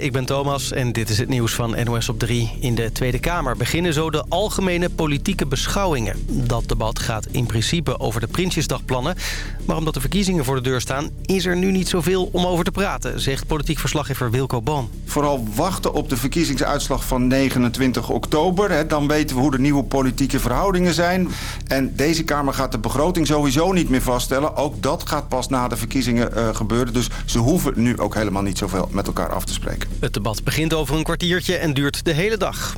ik ben Thomas en dit is het nieuws van NOS op 3. In de Tweede Kamer beginnen zo de algemene politieke beschouwingen. Dat debat gaat in principe over de Prinsjesdagplannen. Maar omdat de verkiezingen voor de deur staan... is er nu niet zoveel om over te praten, zegt politiek verslaggever Wilco Boom. Vooral wachten op de verkiezingsuitslag van 29 oktober. Dan weten we hoe de nieuwe politieke verhoudingen zijn. En deze Kamer gaat de begroting sowieso niet meer vaststellen. Ook dat gaat pas na de verkiezingen uh, gebeuren. Dus ze hoeven nu ook helemaal niet zoveel met elkaar af te spreken. Het debat begint over een kwartiertje en duurt de hele dag.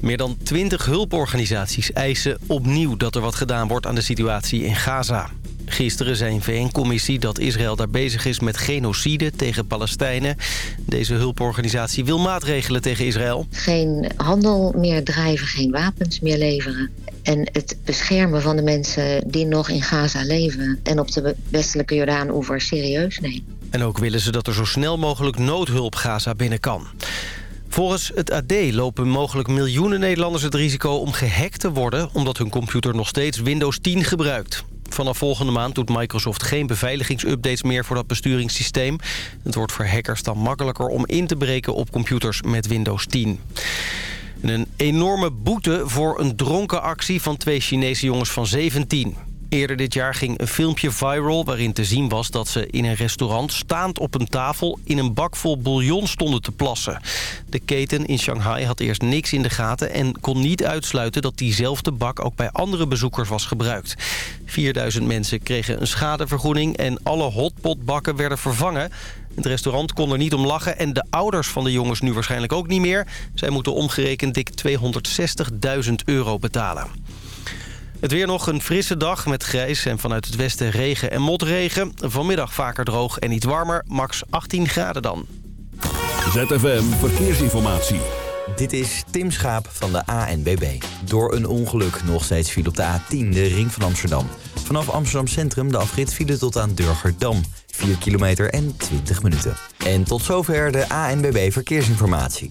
Meer dan 20 hulporganisaties eisen opnieuw dat er wat gedaan wordt aan de situatie in Gaza. Gisteren zei een VN-commissie dat Israël daar bezig is met genocide tegen Palestijnen. Deze hulporganisatie wil maatregelen tegen Israël. Geen handel meer drijven, geen wapens meer leveren. En het beschermen van de mensen die nog in Gaza leven... en op de westelijke Jordaan-oever serieus nemen. En ook willen ze dat er zo snel mogelijk noodhulp Gaza binnen kan. Volgens het AD lopen mogelijk miljoenen Nederlanders het risico om gehackt te worden... omdat hun computer nog steeds Windows 10 gebruikt. Vanaf volgende maand doet Microsoft geen beveiligingsupdates meer voor dat besturingssysteem. Het wordt voor hackers dan makkelijker om in te breken op computers met Windows 10. een enorme boete voor een dronken actie van twee Chinese jongens van 17. Eerder dit jaar ging een filmpje viral waarin te zien was dat ze in een restaurant staand op een tafel in een bak vol bouillon stonden te plassen. De keten in Shanghai had eerst niks in de gaten en kon niet uitsluiten dat diezelfde bak ook bij andere bezoekers was gebruikt. 4000 mensen kregen een schadevergoeding en alle hotpotbakken werden vervangen. Het restaurant kon er niet om lachen en de ouders van de jongens nu waarschijnlijk ook niet meer. Zij moeten omgerekend dik 260.000 euro betalen. Het weer nog een frisse dag met grijs en vanuit het westen regen en motregen. Vanmiddag vaker droog en iets warmer, max 18 graden dan. ZFM Verkeersinformatie. Dit is Tim Schaap van de ANBB. Door een ongeluk nog steeds viel op de A10, de ring van Amsterdam. Vanaf Amsterdam Centrum de afrit file tot aan Durgerdam. 4 kilometer en 20 minuten. En tot zover de ANBB Verkeersinformatie.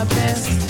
my best.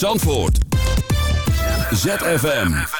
Zandvoort. ZFM.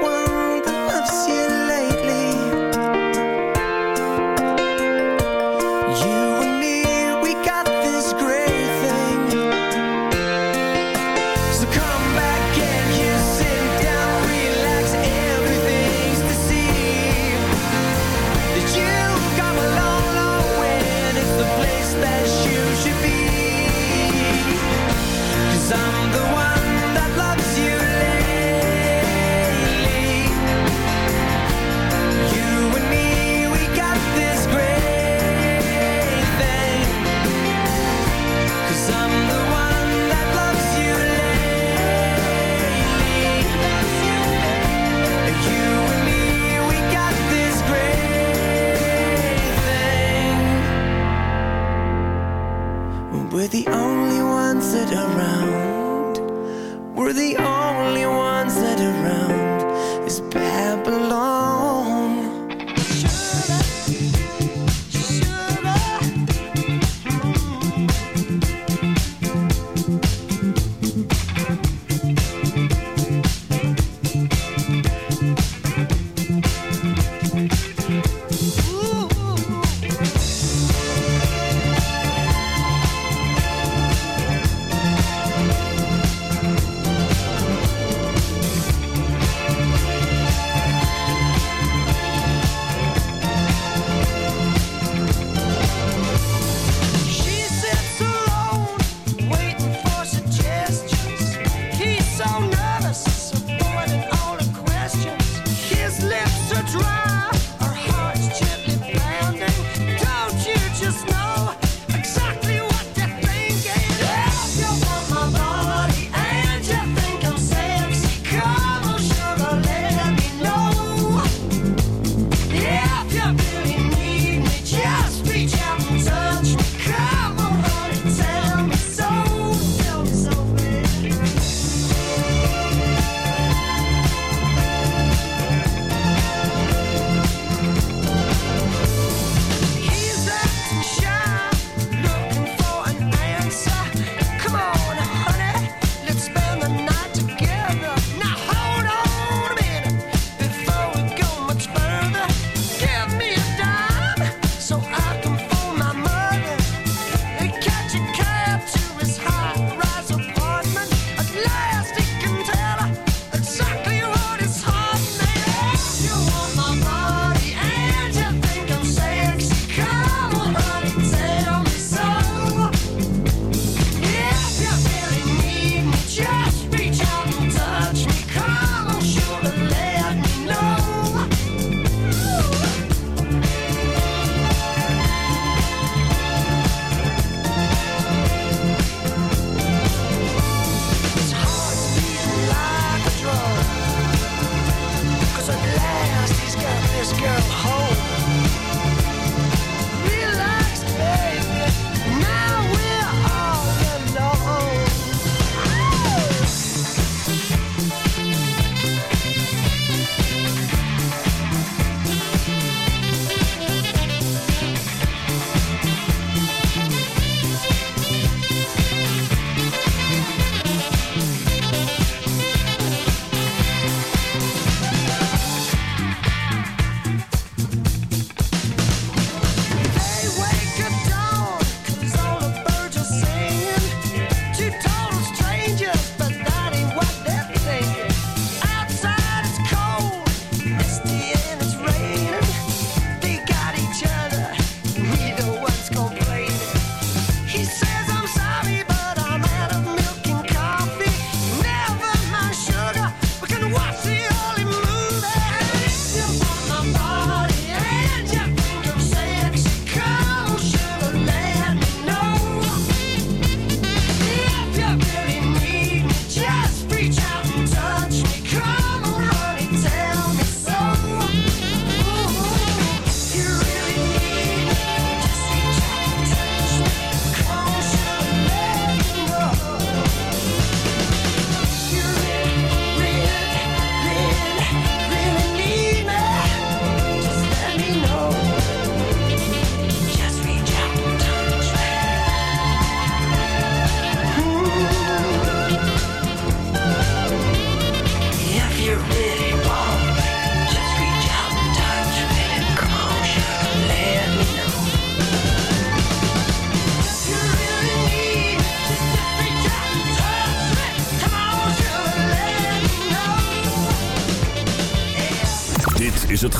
one. We're the only ones that are around. We're the only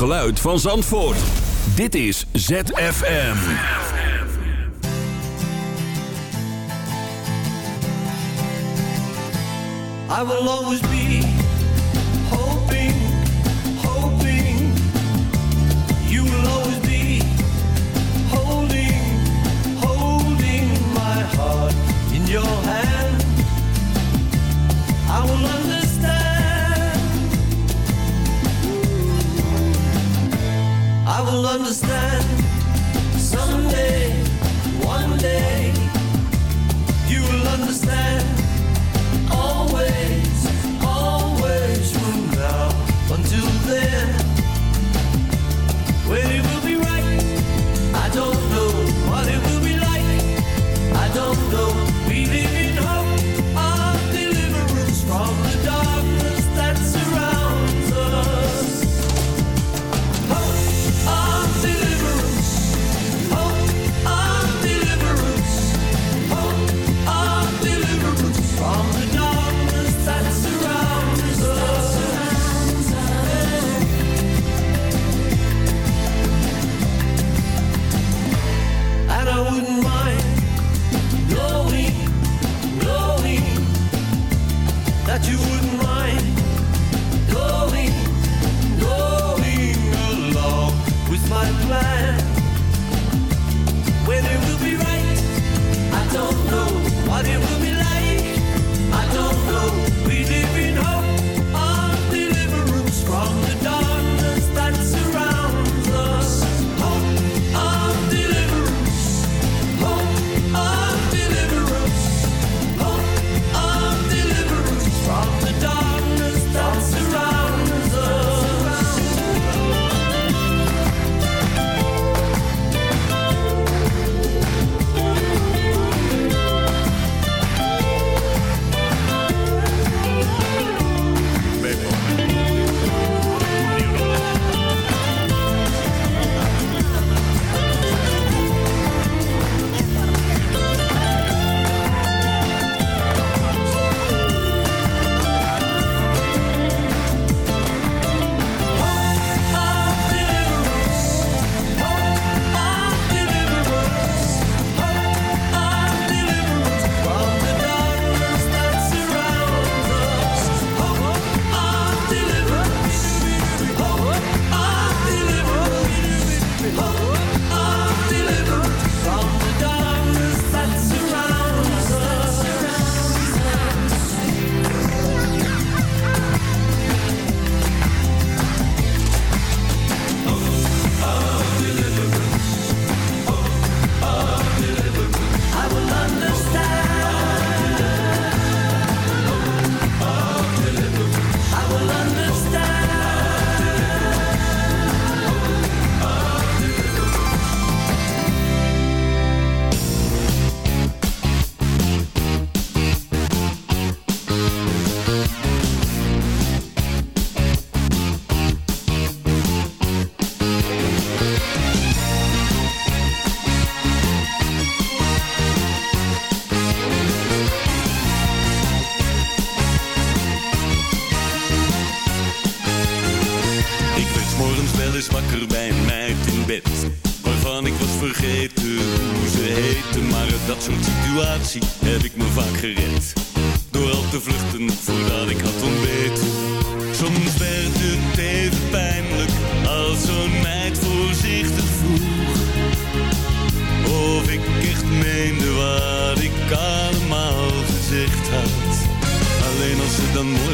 geluid van Zandvoort. Dit is ZFM. I will always be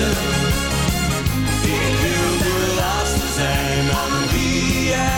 Ik wil de laatste zijn aan wie jij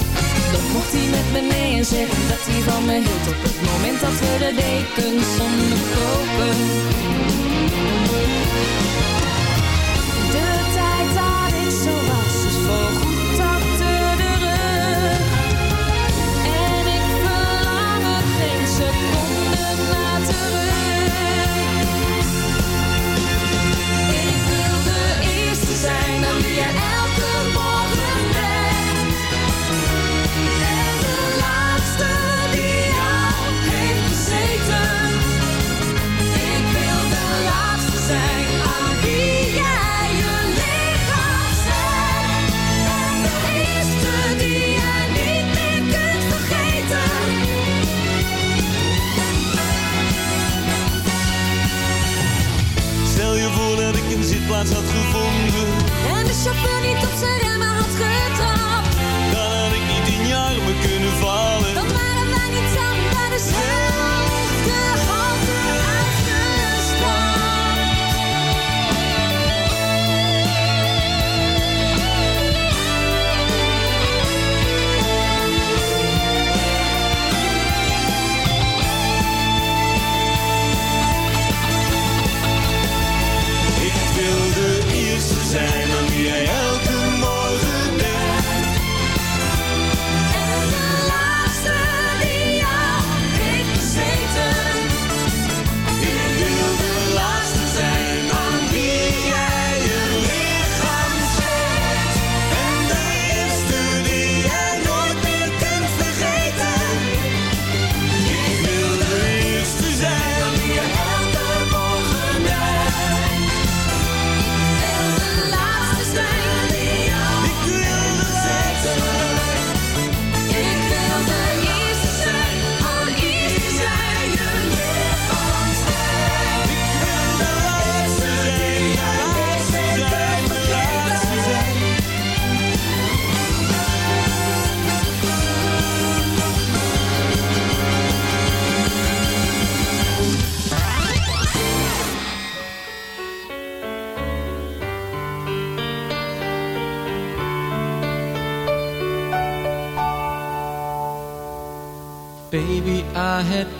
mocht hij met me mee en zeggen dat hij van me hield Op het moment dat we de dekens onderkopen De tijd dat ik zo was is voorgoed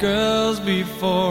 girls before,